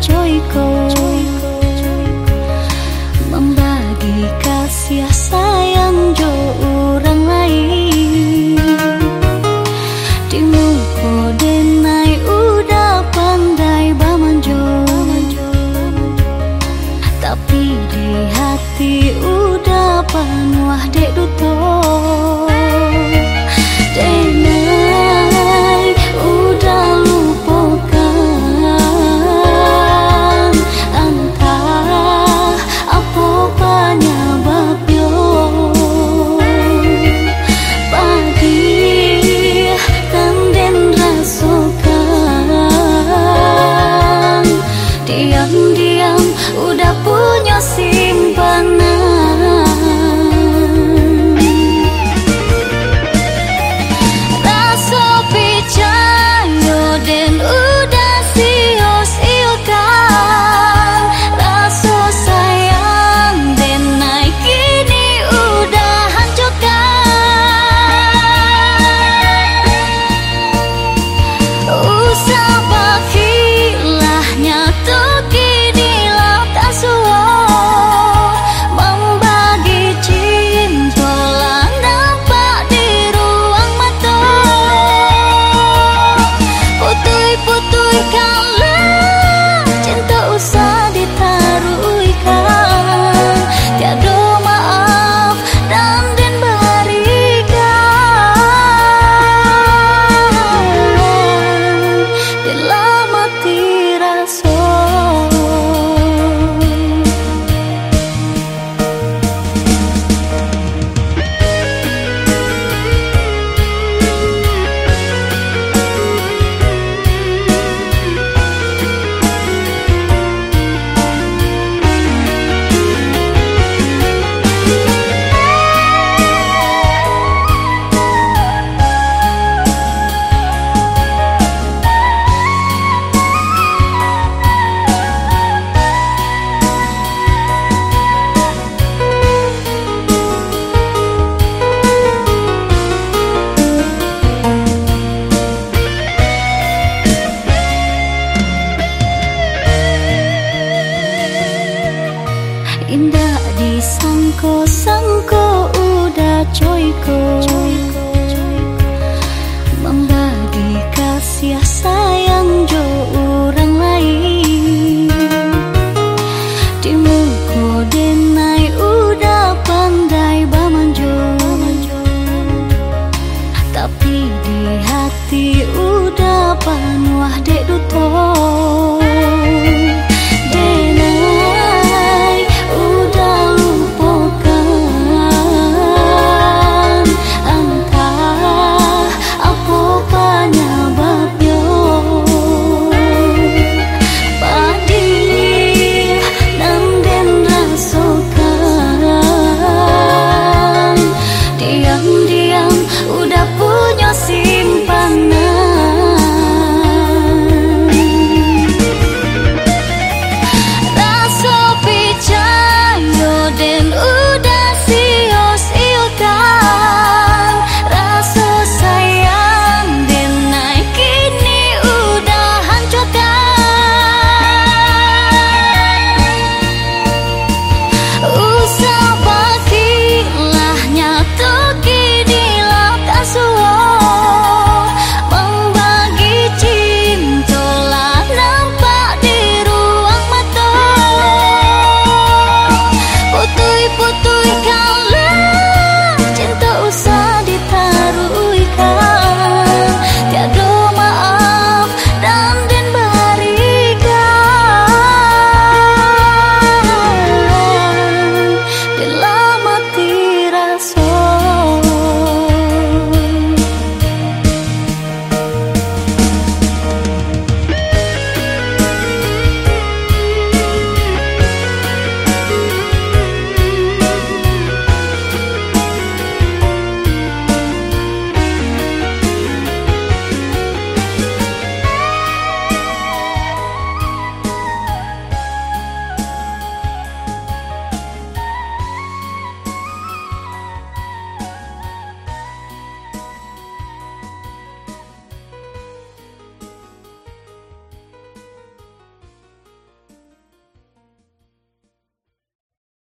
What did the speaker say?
这一刻说一个。